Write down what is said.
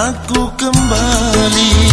Sudah